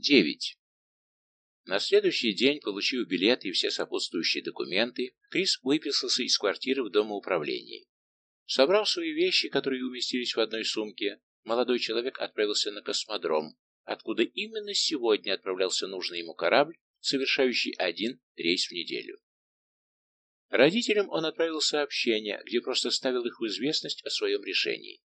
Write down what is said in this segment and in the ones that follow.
9. На следующий день, получив билет и все сопутствующие документы, Крис выписался из квартиры в домоуправлении. Собрав свои вещи, которые уместились в одной сумке, молодой человек отправился на космодром, откуда именно сегодня отправлялся нужный ему корабль, совершающий один рейс в неделю. Родителям он отправил сообщение, где просто ставил их в известность о своем решении.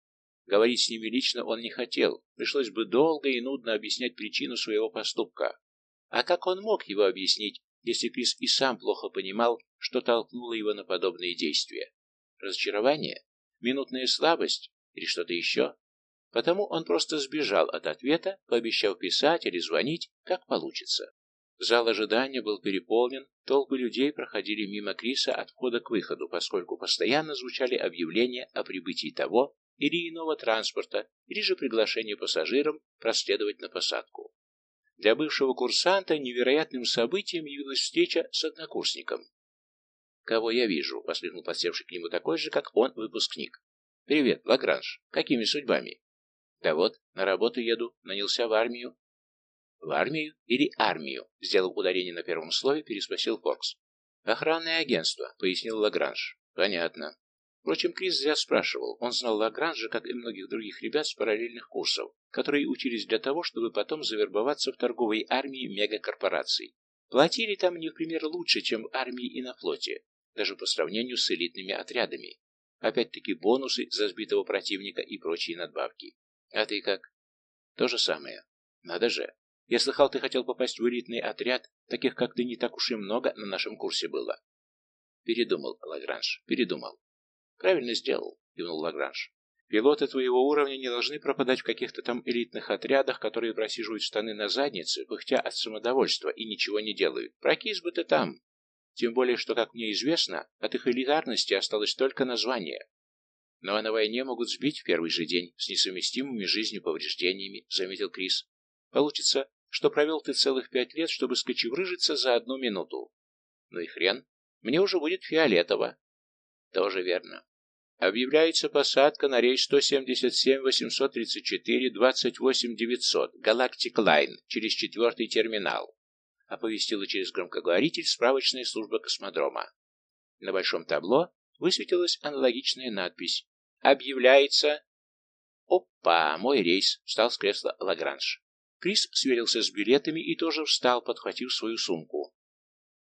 Говорить с ними лично он не хотел, пришлось бы долго и нудно объяснять причину своего поступка. А как он мог его объяснить, если Крис и сам плохо понимал, что толкнуло его на подобные действия? Разочарование? Минутная слабость? Или что-то еще? Потому он просто сбежал от ответа, пообещав писать или звонить, как получится. Зал ожидания был переполнен, толпы людей проходили мимо Криса от входа к выходу, поскольку постоянно звучали объявления о прибытии того или иного транспорта, или же приглашение пассажирам проследовать на посадку. Для бывшего курсанта невероятным событием явилась встреча с однокурсником. «Кого я вижу?» — воскликнул подсевший к нему такой же, как он, выпускник. «Привет, Лагранж. Какими судьбами?» «Да вот, на работу еду. Нанялся в армию». «В армию или армию?» — сделав ударение на первом слове, переспросил Фокс. «Охранное агентство», — пояснил Лагранж. «Понятно. Впрочем, Крис зря спрашивал. Он знал Лагранжа, как и многих других ребят с параллельных курсов, которые учились для того, чтобы потом завербоваться в торговой армии мегакорпораций. Платили там не в пример лучше, чем в армии и на флоте, даже по сравнению с элитными отрядами. Опять-таки бонусы за сбитого противника и прочие надбавки. А ты как? То же самое. Надо же. Я слыхал, ты хотел попасть в элитный отряд, таких как ты не так уж и много на нашем курсе было. Передумал, Лагранж, передумал. Правильно сделал, кивнул Лагранж. Пилоты твоего уровня не должны пропадать в каких-то там элитных отрядах, которые просиживают штаны на заднице, пыхтя от самодовольства и ничего не делают. Прокис бы ты там. Тем более, что, как мне известно, от их элитарности осталось только название. Но на войне могут сбить в первый же день с несовместимыми жизнью повреждениями, заметил Крис. Получится, что провел ты целых пять лет, чтобы скочеврыжиться за одну минуту. Ну и хрен, мне уже будет фиолетово. Тоже верно. Объявляется посадка на рейс 177-834-28-900 Галактик Лайн через четвертый терминал. Оповестила через громкоговоритель справочная служба космодрома. На большом табло высветилась аналогичная надпись. Объявляется... Опа, мой рейс, встал с кресла Лагранж. Крис сверился с билетами и тоже встал, подхватив свою сумку.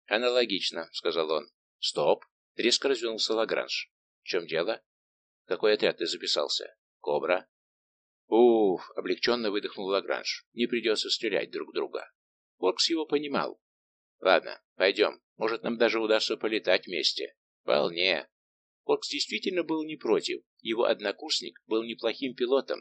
«Аналогично», — сказал он. «Стоп!» Резко развернулся Лагранж. В чем дело? Какой отряд ты записался? Кобра? Уф, облегченно выдохнул Лагранж. Не придется стрелять друг друга. Фокс его понимал. Ладно, пойдем. Может, нам даже удастся полетать вместе. Вполне. Фокс действительно был не против. Его однокурсник был неплохим пилотом,